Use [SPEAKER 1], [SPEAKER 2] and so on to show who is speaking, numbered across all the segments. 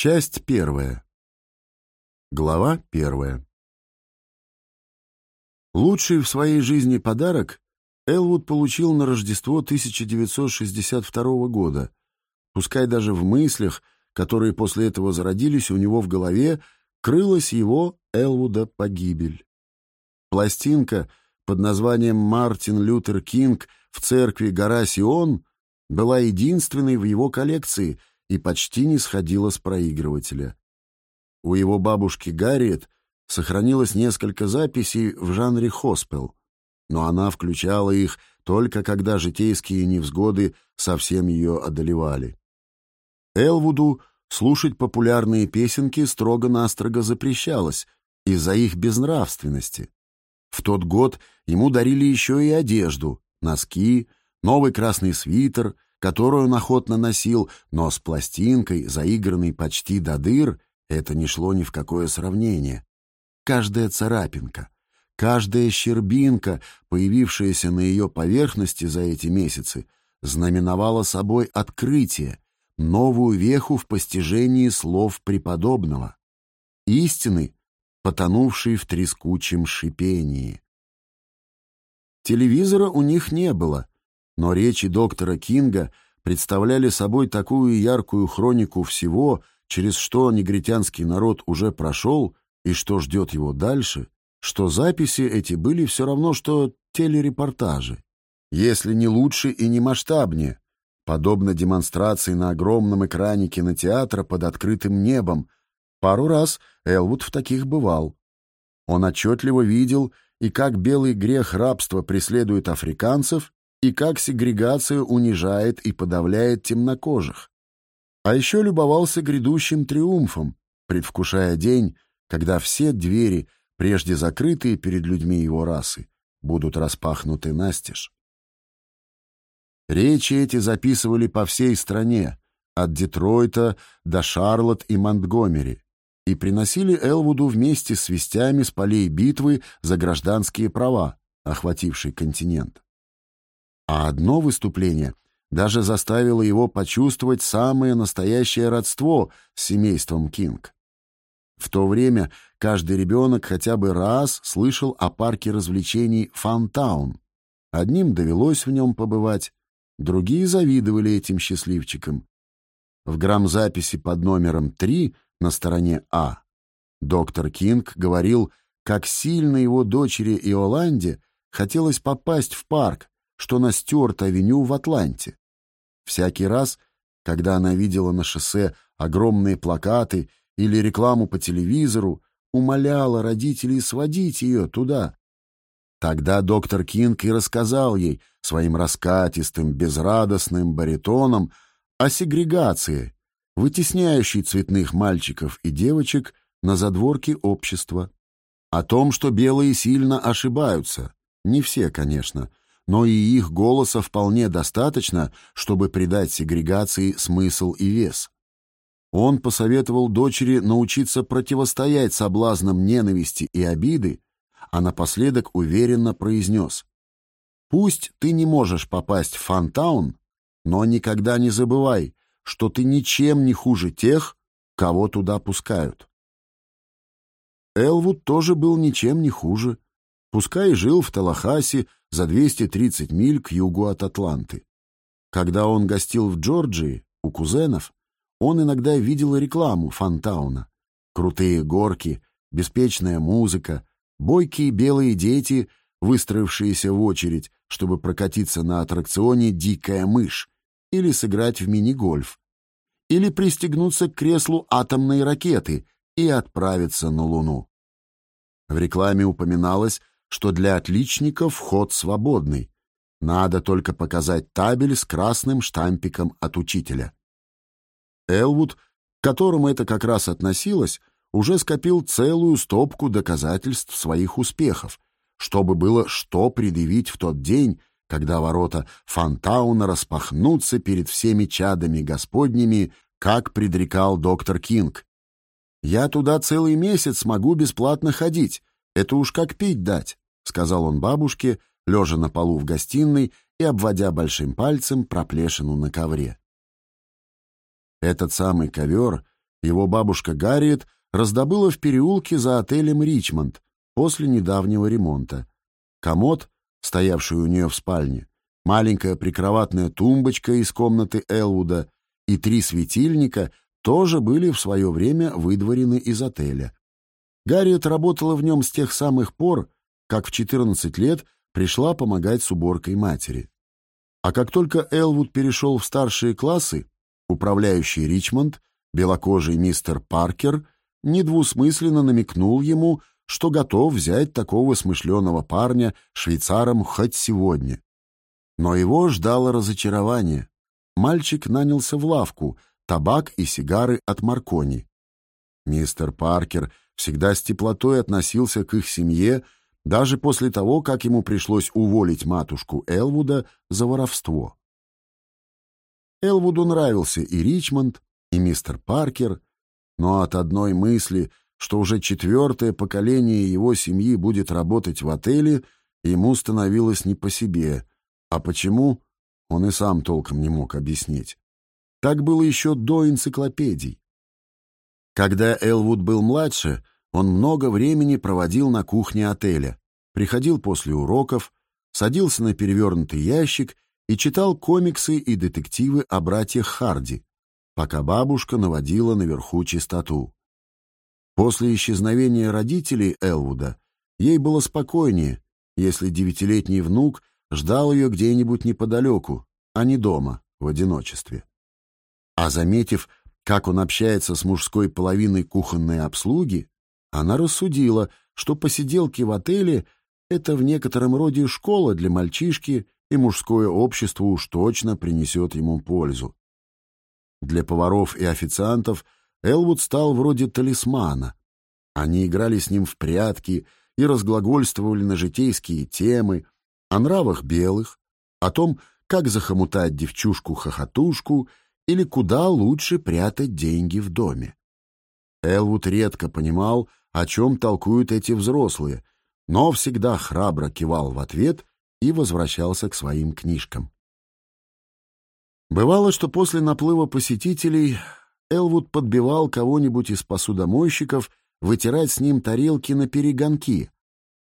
[SPEAKER 1] Часть первая. Глава первая. Лучший в своей жизни подарок Элвуд получил на Рождество 1962 года. Пускай даже в мыслях, которые после этого зародились у него в голове, крылась его, Элвуда, погибель. Пластинка под названием «Мартин Лютер Кинг» в церкви Гора Сион была единственной в его коллекции — и почти не сходила с проигрывателя. У его бабушки Гарриет сохранилось несколько записей в жанре хоспел, но она включала их только когда житейские невзгоды совсем ее одолевали. Элвуду слушать популярные песенки строго-настрого запрещалось из-за их безнравственности. В тот год ему дарили еще и одежду, носки, новый красный свитер — которую он охотно носил, но с пластинкой, заигранной почти до дыр, это не шло ни в какое сравнение. Каждая царапинка, каждая щербинка, появившаяся на ее поверхности за эти месяцы, знаменовала собой открытие, новую веху в постижении слов преподобного, истины, потонувшей в трескучем шипении. Телевизора у них не было, но речи доктора Кинга представляли собой такую яркую хронику всего, через что негритянский народ уже прошел и что ждет его дальше, что записи эти были все равно, что телерепортажи, если не лучше и не масштабнее, подобно демонстрации на огромном экране кинотеатра под открытым небом. Пару раз Элвуд в таких бывал. Он отчетливо видел и как белый грех рабства преследует африканцев, и как сегрегация унижает и подавляет темнокожих. А еще любовался грядущим триумфом, предвкушая день, когда все двери, прежде закрытые перед людьми его расы, будут распахнуты настежь. Речи эти записывали по всей стране, от Детройта до Шарлотт и Монтгомери, и приносили Элвуду вместе с вестями с полей битвы за гражданские права, охвативший континент. А одно выступление даже заставило его почувствовать самое настоящее родство с семейством Кинг. В то время каждый ребенок хотя бы раз слышал о парке развлечений Фантаун. Одним довелось в нем побывать, другие завидовали этим счастливчикам. В грамзаписи под номером 3 на стороне А доктор Кинг говорил, как сильно его дочери Иоланде хотелось попасть в парк, что на Стюарт-авеню в Атланте. Всякий раз, когда она видела на шоссе огромные плакаты или рекламу по телевизору, умоляла родителей сводить ее туда. Тогда доктор Кинг и рассказал ей своим раскатистым, безрадостным баритоном о сегрегации, вытесняющей цветных мальчиков и девочек на задворке общества, о том, что белые сильно ошибаются, не все, конечно, но и их голоса вполне достаточно, чтобы придать сегрегации смысл и вес. Он посоветовал дочери научиться противостоять соблазнам ненависти и обиды, а напоследок уверенно произнес «Пусть ты не можешь попасть в Фантаун, но никогда не забывай, что ты ничем не хуже тех, кого туда пускают». Элвуд тоже был ничем не хуже, пускай жил в Талахасе за 230 миль к югу от Атланты. Когда он гостил в Джорджии у кузенов, он иногда видел рекламу Фантауна. Крутые горки, беспечная музыка, бойкие белые дети, выстроившиеся в очередь, чтобы прокатиться на аттракционе «Дикая мышь» или сыграть в мини-гольф, или пристегнуться к креслу атомной ракеты и отправиться на Луну. В рекламе упоминалось, что для отличников вход свободный. Надо только показать табель с красным штампиком от учителя. Элвуд, к которому это как раз относилось, уже скопил целую стопку доказательств своих успехов, чтобы было что предъявить в тот день, когда ворота Фантауна распахнутся перед всеми чадами господними, как предрекал доктор Кинг. «Я туда целый месяц могу бесплатно ходить, это уж как пить дать, сказал он бабушке, лежа на полу в гостиной и обводя большим пальцем проплешину на ковре. Этот самый ковер его бабушка Гарриет раздобыла в переулке за отелем «Ричмонд» после недавнего ремонта. Комод, стоявший у нее в спальне, маленькая прикроватная тумбочка из комнаты Элвуда и три светильника тоже были в свое время выдворены из отеля. Гарриет работала в нем с тех самых пор, как в 14 лет пришла помогать с уборкой матери. А как только Элвуд перешел в старшие классы, управляющий Ричмонд, белокожий мистер Паркер, недвусмысленно намекнул ему, что готов взять такого смышленого парня швейцаром хоть сегодня. Но его ждало разочарование. Мальчик нанялся в лавку, табак и сигары от Маркони. Мистер Паркер всегда с теплотой относился к их семье, даже после того, как ему пришлось уволить матушку Элвуда за воровство. Элвуду нравился и Ричмонд, и мистер Паркер, но от одной мысли, что уже четвертое поколение его семьи будет работать в отеле, ему становилось не по себе. А почему, он и сам толком не мог объяснить. Так было еще до энциклопедий. Когда Элвуд был младше, он много времени проводил на кухне отеля, приходил после уроков, садился на перевернутый ящик и читал комиксы и детективы о братьях Харди, пока бабушка наводила наверху чистоту. После исчезновения родителей Элвуда ей было спокойнее, если девятилетний внук ждал ее где-нибудь неподалеку, а не дома, в одиночестве. А заметив, как он общается с мужской половиной кухонной обслуги, она рассудила, что посиделки в отеле — это в некотором роде школа для мальчишки, и мужское общество уж точно принесет ему пользу. Для поваров и официантов Элвуд стал вроде талисмана. Они играли с ним в прятки и разглагольствовали на житейские темы, о нравах белых, о том, как захомутать девчушку-хохотушку или куда лучше прятать деньги в доме. Элвуд редко понимал, о чем толкуют эти взрослые, но всегда храбро кивал в ответ и возвращался к своим книжкам. Бывало, что после наплыва посетителей Элвуд подбивал кого-нибудь из посудомойщиков вытирать с ним тарелки на перегонки,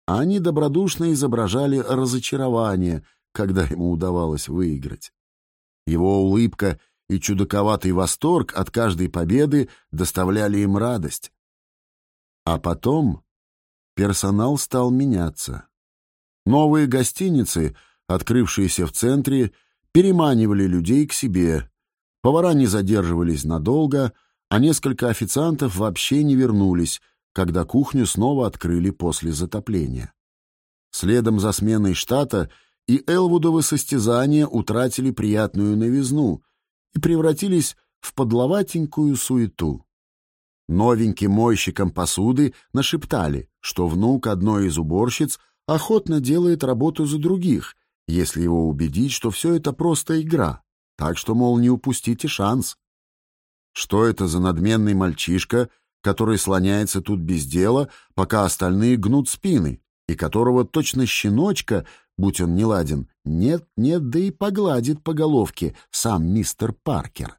[SPEAKER 1] а они добродушно изображали разочарование, когда ему удавалось выиграть. Его улыбка и чудаковатый восторг от каждой победы доставляли им радость. А потом персонал стал меняться. Новые гостиницы, открывшиеся в центре, переманивали людей к себе. Повара не задерживались надолго, а несколько официантов вообще не вернулись, когда кухню снова открыли после затопления. Следом за сменой штата и Элвудовы состязания утратили приятную новизну и превратились в подловатенькую суету. Новеньким мойщикам посуды нашептали, что внук одной из уборщиц охотно делает работу за других, если его убедить, что все это просто игра, так что, мол, не упустите шанс. Что это за надменный мальчишка, который слоняется тут без дела, пока остальные гнут спины, и которого точно щеночка, будь он неладен, нет-нет, да и погладит по головке сам мистер Паркер.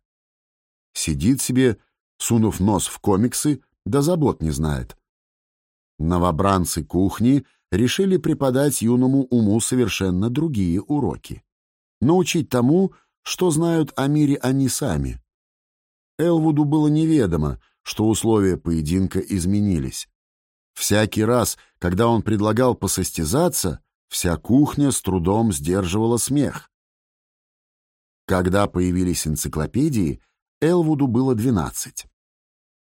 [SPEAKER 1] Сидит себе, сунув нос в комиксы, да забот не знает. Новобранцы кухни решили преподать юному уму совершенно другие уроки. Научить тому, что знают о мире они сами. Элвуду было неведомо, что условия поединка изменились. Всякий раз, когда он предлагал посостязаться, вся кухня с трудом сдерживала смех. Когда появились энциклопедии, Элвуду было двенадцать.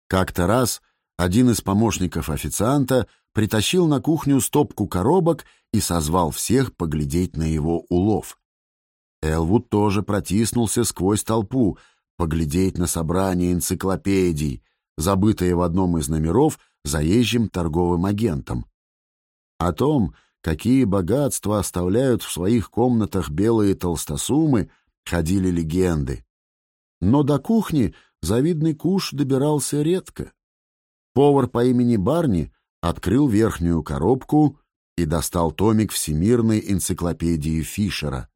[SPEAKER 1] Как-то раз один из помощников официанта притащил на кухню стопку коробок и созвал всех поглядеть на его улов. Элвуд тоже протиснулся сквозь толпу, поглядеть на собрание энциклопедий, забытое в одном из номеров заезжим торговым агентом. О том, какие богатства оставляют в своих комнатах белые толстосумы, ходили легенды. Но до кухни завидный куш добирался редко. Повар по имени Барни открыл верхнюю коробку и достал томик Всемирной энциклопедии Фишера.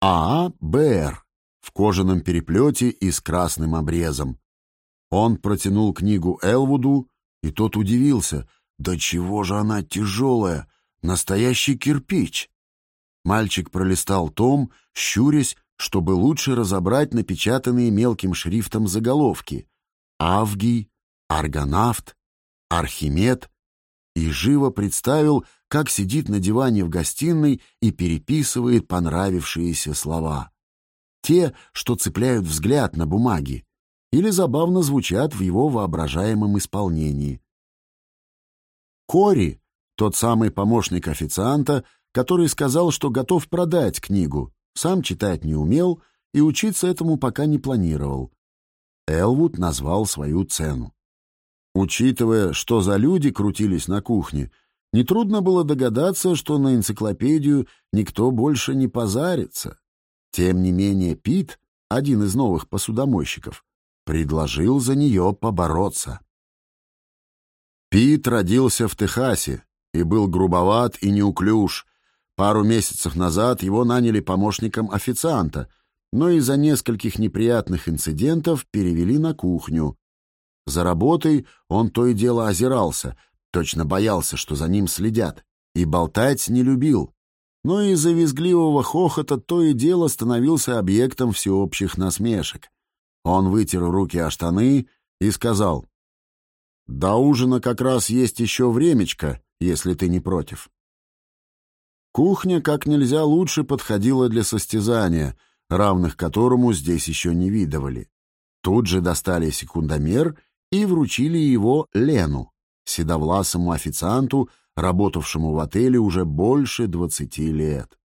[SPEAKER 1] АА БР в кожаном переплете и с красным обрезом. Он протянул книгу Элвуду, и тот удивился. «Да чего же она тяжелая! Настоящий кирпич!» Мальчик пролистал том, щурясь, чтобы лучше разобрать напечатанные мелким шрифтом заголовки. «Авгий», «Аргонавт», «Архимед» и живо представил, как сидит на диване в гостиной и переписывает понравившиеся слова. Те, что цепляют взгляд на бумаге, или забавно звучат в его воображаемом исполнении. Кори, тот самый помощник официанта, который сказал, что готов продать книгу, сам читать не умел и учиться этому пока не планировал. Элвуд назвал свою цену. Учитывая, что за люди крутились на кухне, нетрудно было догадаться, что на энциклопедию никто больше не позарится. Тем не менее Пит, один из новых посудомойщиков, предложил за нее побороться. Пит родился в Техасе и был грубоват и неуклюж. Пару месяцев назад его наняли помощником официанта, но из-за нескольких неприятных инцидентов перевели на кухню. За работой он то и дело озирался, точно боялся, что за ним следят, и болтать не любил. Но из-за визгливого хохота то и дело становился объектом всеобщих насмешек. Он вытер руки о штаны и сказал, «До ужина как раз есть еще времечко, если ты не против». Кухня как нельзя лучше подходила для состязания, равных которому здесь еще не видывали. Тут же достали секундомер и вручили его Лену, седовласому официанту, работавшему в отеле уже больше двадцати лет.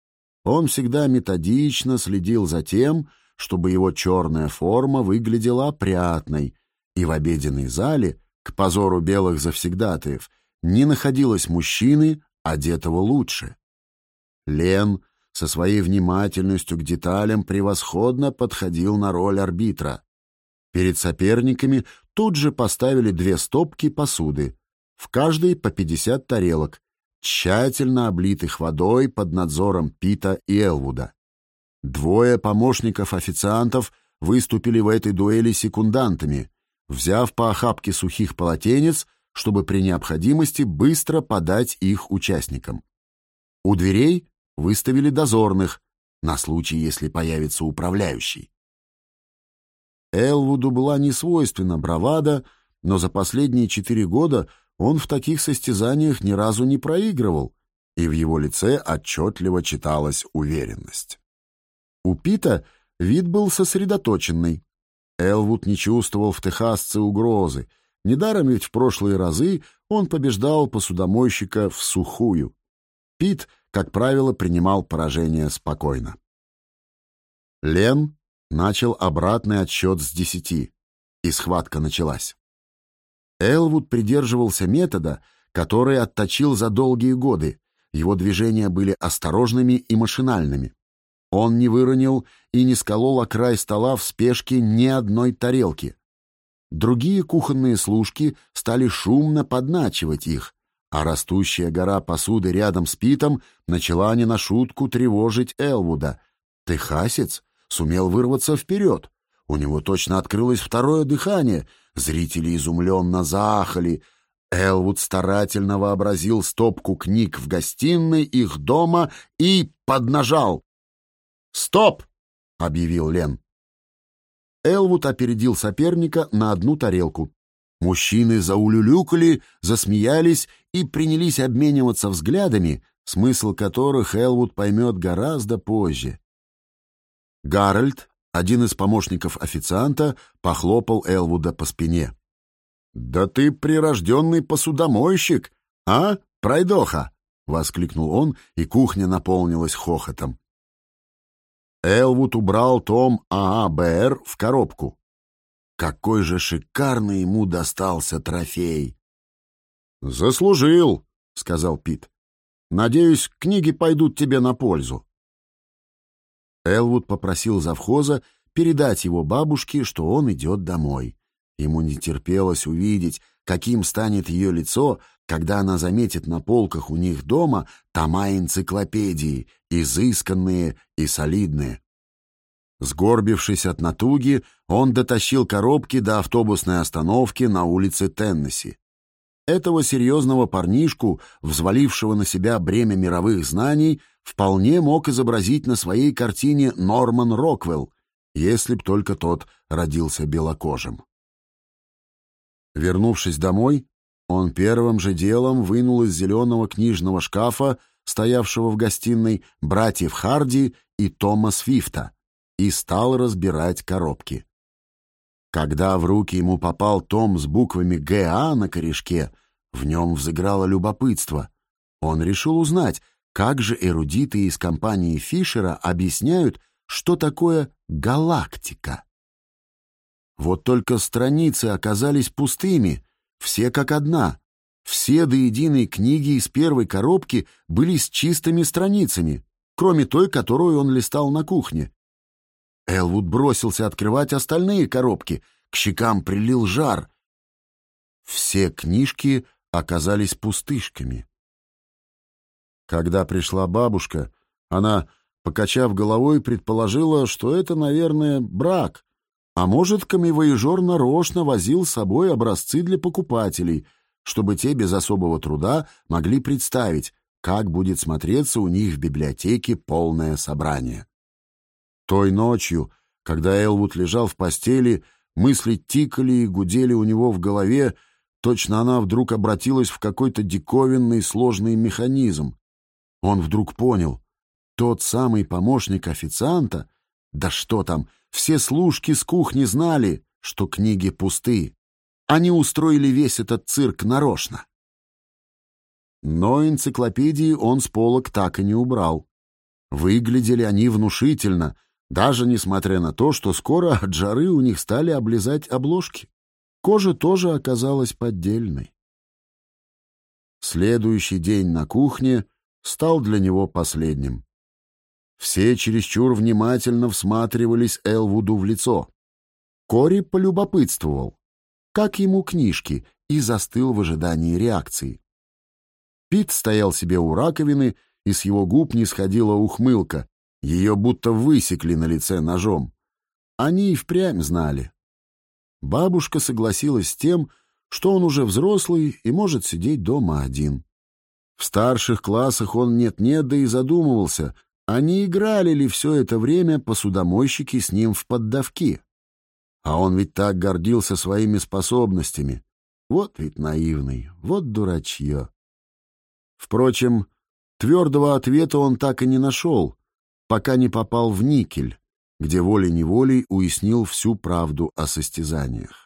[SPEAKER 1] Он всегда методично следил за тем, чтобы его черная форма выглядела опрятной, и в обеденной зале, к позору белых завсегдатаев, не находилось мужчины, одетого лучше. Лен со своей внимательностью к деталям превосходно подходил на роль арбитра. Перед соперниками тут же поставили две стопки посуды, в каждой по 50 тарелок, тщательно облитых водой под надзором Пита и Элвуда. Двое помощников-официантов выступили в этой дуэли секундантами, взяв по охапке сухих полотенец, чтобы при необходимости быстро подать их участникам. У дверей выставили дозорных, на случай, если появится управляющий. Элвуду была не свойственна бравада, но за последние четыре года он в таких состязаниях ни разу не проигрывал, и в его лице отчетливо читалась уверенность. У Пита вид был сосредоточенный. Элвуд не чувствовал в техасце угрозы. Недаром ведь в прошлые разы он побеждал посудомойщика в сухую. Пит, как правило, принимал поражение спокойно. Лен начал обратный отсчет с десяти, и схватка началась. Элвуд придерживался метода, который отточил за долгие годы. Его движения были осторожными и машинальными. Он не выронил и не сколол о край стола в спешке ни одной тарелки. Другие кухонные служки стали шумно подначивать их, а растущая гора посуды рядом с Питом начала не на шутку тревожить Элвуда. Техасец сумел вырваться вперед. У него точно открылось второе дыхание. Зрители изумленно заахали. Элвуд старательно вообразил стопку книг в гостиной их дома и поднажал. «Стоп!» — объявил Лен. Элвуд опередил соперника на одну тарелку. Мужчины заулюлюкали, засмеялись и принялись обмениваться взглядами, смысл которых Элвуд поймет гораздо позже. Гарольд, один из помощников официанта, похлопал Элвуда по спине. «Да ты прирожденный посудомойщик, а, пройдоха!» — воскликнул он, и кухня наполнилась хохотом. Элвуд убрал том ААБР в коробку. Какой же шикарный ему достался трофей! «Заслужил», — сказал Пит. «Надеюсь, книги пойдут тебе на пользу». Элвуд попросил завхоза передать его бабушке, что он идет домой. Ему не терпелось увидеть, каким станет ее лицо, когда она заметит на полках у них дома тома энциклопедии, изысканные и солидные. Сгорбившись от натуги, он дотащил коробки до автобусной остановки на улице Теннесси. Этого серьезного парнишку, взвалившего на себя бремя мировых знаний, вполне мог изобразить на своей картине Норман Роквелл, если б только тот родился белокожим. Вернувшись домой, он первым же делом вынул из зеленого книжного шкафа, стоявшего в гостиной, братьев Харди и Тома Свифта, и стал разбирать коробки. Когда в руки ему попал том с буквами «ГА» на корешке, в нем взыграло любопытство. Он решил узнать, как же эрудиты из компании Фишера объясняют, что такое галактика. Вот только страницы оказались пустыми, все как одна. Все до единой книги из первой коробки были с чистыми страницами, кроме той, которую он листал на кухне. Элвуд бросился открывать остальные коробки. К щекам прилил жар. Все книжки оказались пустышками. Когда пришла бабушка, она, покачав головой, предположила, что это, наверное, брак. А может, камевоежор нарочно возил с собой образцы для покупателей, чтобы те без особого труда могли представить, как будет смотреться у них в библиотеке полное собрание. Той ночью, когда Элвуд лежал в постели, мысли тикали и гудели у него в голове, точно она вдруг обратилась в какой-то диковинный сложный механизм. Он вдруг понял, тот самый помощник официанта, да что там, все служки с кухни знали, что книги пусты. Они устроили весь этот цирк нарочно. Но энциклопедии он с полок так и не убрал. Выглядели они внушительно, даже несмотря на то, что скоро от жары у них стали облизать обложки. Кожа тоже оказалась поддельной. Следующий день на кухне стал для него последним. Все чересчур внимательно всматривались Элвуду в лицо. Кори полюбопытствовал, как ему книжки, и застыл в ожидании реакции. Пит стоял себе у раковины, и с его губ не сходила ухмылка, ее будто высекли на лице ножом. Они и впрямь знали. Бабушка согласилась с тем, что он уже взрослый и может сидеть дома один. В старших классах он нет-нет, да и задумывался, а не играли ли все это время посудомойщики с ним в поддавки. А он ведь так гордился своими способностями. Вот ведь наивный, вот дурачье. Впрочем, твердого ответа он так и не нашел, пока не попал в никель, где волей-неволей уяснил всю правду о состязаниях.